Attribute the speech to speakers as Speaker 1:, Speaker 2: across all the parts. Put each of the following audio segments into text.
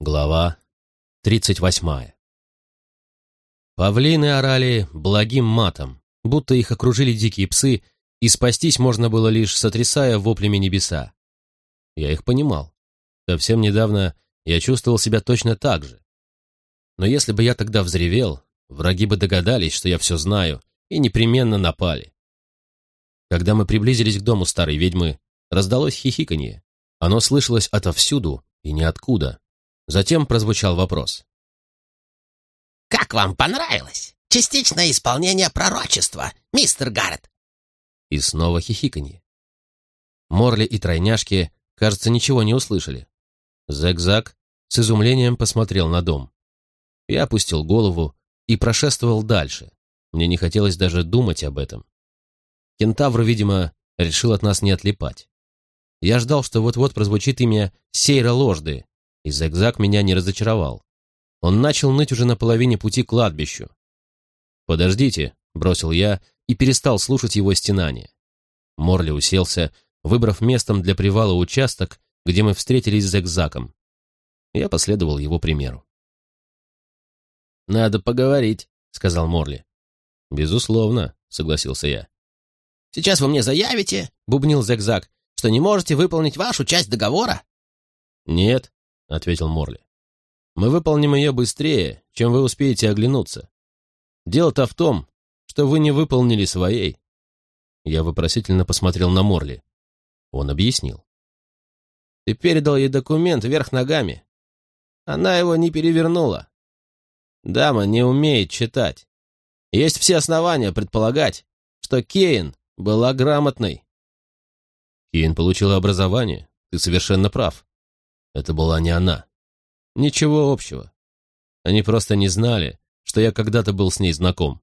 Speaker 1: Глава тридцать восьмая. Павлины орали благим матом, будто их окружили дикие псы, и спастись можно было лишь сотрясая воплями небеса. Я их понимал. Совсем недавно я чувствовал себя точно так же. Но если бы я тогда взревел, враги бы догадались, что я все знаю, и непременно напали. Когда мы приблизились к дому старой ведьмы, раздалось хихиканье. Оно слышалось отовсюду и ниоткуда. Затем прозвучал вопрос.
Speaker 2: «Как вам понравилось? Частичное исполнение пророчества, мистер Гаррет!»
Speaker 1: И снова хихиканье. Морли и тройняшки, кажется, ничего не услышали. Зэг-Зак с изумлением посмотрел на дом. Я опустил голову и прошествовал дальше. Мне не хотелось даже думать об этом. Кентавр, видимо, решил от нас не отлипать. Я ждал, что вот-вот прозвучит имя Сейра Ложды, и Зэг-Зак меня не разочаровал. Он начал ныть уже на половине пути к кладбищу. «Подождите», — бросил я и перестал слушать его стенания. Морли уселся, выбрав местом для привала участок, где мы встретились с Зэг-Заком. Я последовал его примеру.
Speaker 2: «Надо поговорить», — сказал Морли.
Speaker 1: «Безусловно», — согласился я.
Speaker 2: «Сейчас вы мне заявите», — бубнил Зэг-Зак, «что не можете выполнить вашу часть договора?»
Speaker 1: «Нет», — ответил Морли. «Мы выполним ее быстрее, чем вы успеете оглянуться. Дело-то в том, что вы не выполнили своей». Я вопросительно посмотрел на Морли. Он объяснил.
Speaker 2: «Ты передал ей документ вверх ногами. Она его не перевернула. Дама не умеет читать. Есть все основания предполагать, что Кейн была грамотной».
Speaker 1: «Кейн получила образование, ты совершенно прав. Это была не она. Ничего общего. Они просто не знали, что я когда-то был с ней знаком.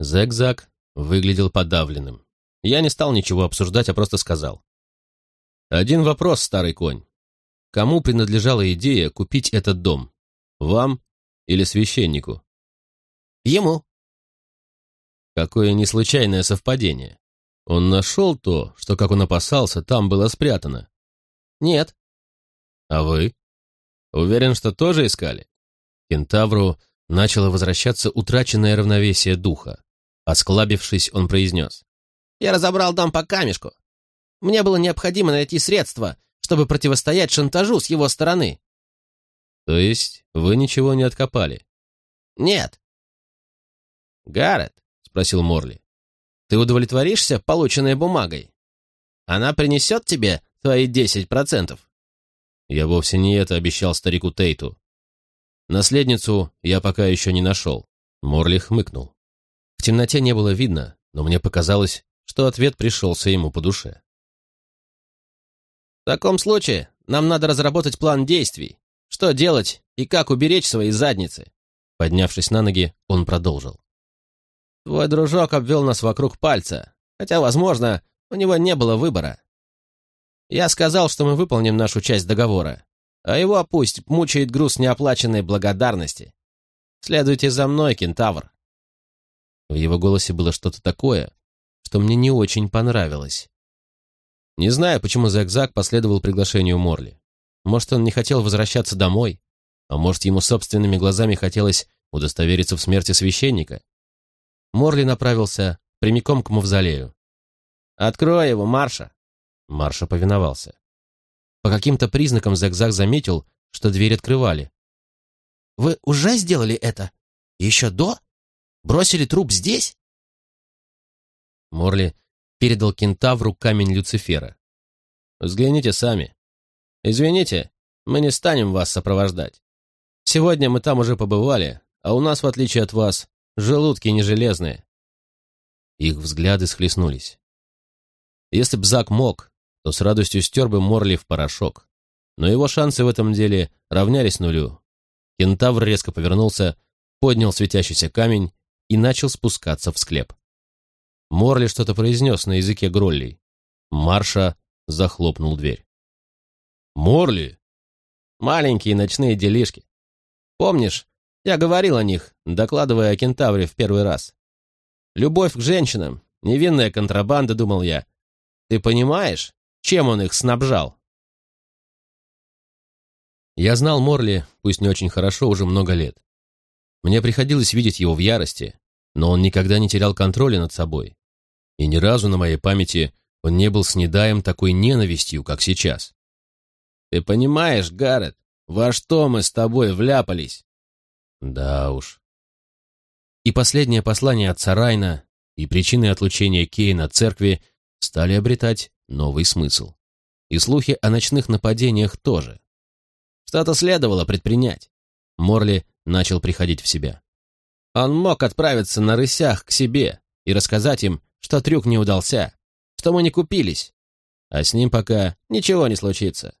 Speaker 1: Зэг-Зак выглядел подавленным. Я не стал ничего обсуждать, а просто сказал. «Один вопрос, старый конь. Кому принадлежала идея купить этот дом? Вам или священнику?»
Speaker 2: «Ему».
Speaker 1: Какое неслучайное совпадение. Он нашел то, что, как он опасался, там было спрятано.
Speaker 2: «Нет».
Speaker 1: «А вы?» «Уверен, что тоже искали?» Кентавру начало возвращаться утраченное равновесие духа. Осклабившись, он произнес.
Speaker 2: «Я разобрал дом по камешку. Мне было необходимо найти средства, чтобы противостоять шантажу с его стороны».
Speaker 1: «То есть вы ничего не откопали?»
Speaker 2: «Нет».
Speaker 1: «Гаррет», — спросил Морли, — «ты удовлетворишься полученной бумагой? Она принесет тебе твои десять процентов. Я вовсе не это обещал старику Тейту. Наследницу я пока еще не нашел. Морли хмыкнул. В темноте не было видно, но мне показалось, что ответ пришелся ему по душе.
Speaker 2: «В таком случае нам надо разработать план действий. Что делать и как уберечь свои задницы?»
Speaker 1: Поднявшись на ноги, он продолжил.
Speaker 2: «Твой дружок обвел нас вокруг пальца, хотя, возможно, у него не было выбора. Я сказал, что мы выполним нашу часть договора, а его пусть мучает груз неоплаченной благодарности. Следуйте за мной, кентавр».
Speaker 1: В его голосе было что-то такое, что мне не очень понравилось. Не знаю, почему Зак-Зак последовал приглашению Морли. Может, он не хотел возвращаться домой, а может, ему собственными глазами хотелось удостовериться в смерти священника. Морли направился прямиком к мавзолею.
Speaker 2: «Открой его, Марша!»
Speaker 1: Марша повиновался. По каким-то признакам Зигзаг заметил, что дверь открывали.
Speaker 2: «Вы уже сделали это? Еще до? Бросили труп здесь?»
Speaker 1: Морли передал кентавру камень Люцифера. «Взгляните сами. Извините, мы не станем вас сопровождать. Сегодня мы там уже побывали, а у нас, в отличие от вас, желудки не железные». Их взгляды схлестнулись. Если б Зак мог, то с радостью стер бы Морли в порошок. Но его шансы в этом деле равнялись нулю. Кентавр резко повернулся, поднял светящийся камень и начал спускаться в склеп. Морли что-то произнес на языке гроллей. Марша захлопнул дверь. «Морли!» «Маленькие ночные делишки. Помнишь, я говорил о них, докладывая о кентавре в первый раз. Любовь к женщинам, невинная контрабанда, думал я. Ты понимаешь, чем он их снабжал? Я знал Морли, пусть не очень хорошо, уже много лет. Мне приходилось видеть его в ярости, но он никогда не терял контроля над собой. И ни разу на моей памяти он не был снедаем такой ненавистью, как сейчас.
Speaker 2: «Ты понимаешь, Гаррет, во что мы с тобой вляпались?»
Speaker 1: «Да уж». И последнее послание отца Райна, и причины отлучения Кейна от церкви стали обретать новый смысл. И слухи о ночных нападениях тоже.
Speaker 2: Что-то следовало предпринять.
Speaker 1: Морли начал приходить в себя.
Speaker 2: Он мог отправиться на рысях к себе и рассказать им, что трюк не удался, что мы не купились. А с ним пока ничего не случится.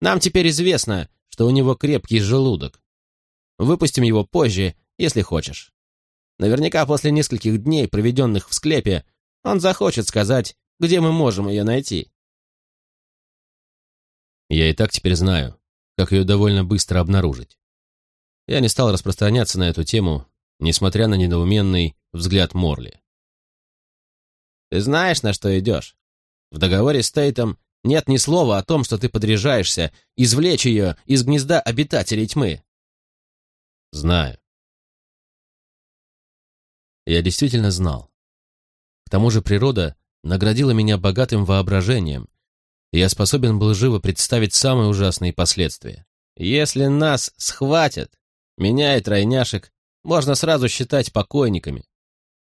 Speaker 2: Нам теперь известно, что у него крепкий желудок. Выпустим его позже, если хочешь. Наверняка после нескольких дней, проведенных в склепе, он захочет сказать, где мы можем ее найти.
Speaker 1: Я и так теперь знаю, как ее довольно быстро обнаружить. Я не стал распространяться на эту тему, несмотря на недоуменный взгляд Морли.
Speaker 2: «Ты знаешь, на что идешь? В договоре с Тейтом нет ни слова о том, что ты подряжаешься извлечь ее из гнезда обитателей тьмы».
Speaker 1: «Знаю». Я действительно знал. К тому же природа наградила меня богатым воображением, и я способен был живо представить самые ужасные последствия.
Speaker 2: «Если нас схватят, меня и тройняшек можно сразу считать покойниками.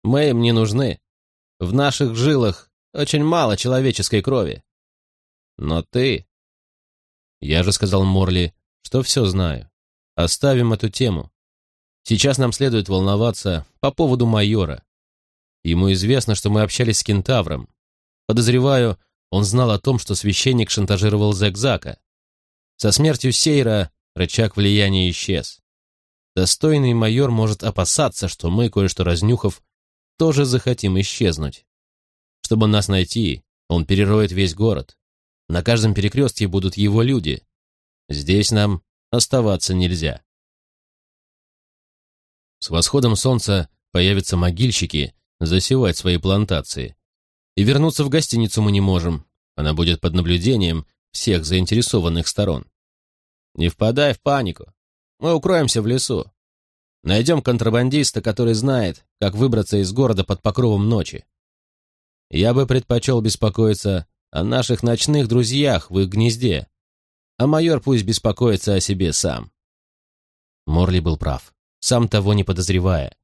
Speaker 2: Мы им не нужны. В наших жилах очень мало человеческой крови. Но ты...
Speaker 1: Я же сказал Морли, что все знаю. Оставим эту тему. Сейчас нам следует волноваться по поводу майора. Ему известно, что мы общались с кентавром. Подозреваю, он знал о том, что священник шантажировал Зекзака. Со смертью Сейра рычаг влияния исчез. Достойный майор может опасаться, что мы, кое-что разнюхав, тоже захотим исчезнуть. Чтобы нас найти, он перероет весь город. На каждом перекрестке будут его люди. Здесь нам оставаться нельзя. С восходом солнца появятся могильщики засевать свои плантации. И вернуться в гостиницу мы не можем. Она будет под наблюдением всех заинтересованных сторон.
Speaker 2: Не впадай в панику. Мы укроемся в лесу. Найдем контрабандиста, который знает, как выбраться из города под покровом ночи. Я бы предпочел беспокоиться о наших ночных друзьях в их гнезде, а майор пусть беспокоится о себе сам.
Speaker 1: Морли был прав, сам того не подозревая.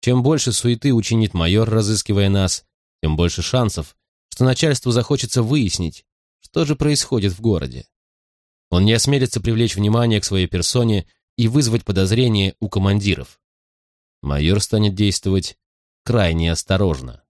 Speaker 1: Чем больше суеты учинит майор, разыскивая нас, тем больше шансов, что начальству захочется выяснить, что же происходит в городе. Он не осмелится привлечь внимание к своей персоне и вызвать подозрение у командиров. Майор станет действовать крайне осторожно.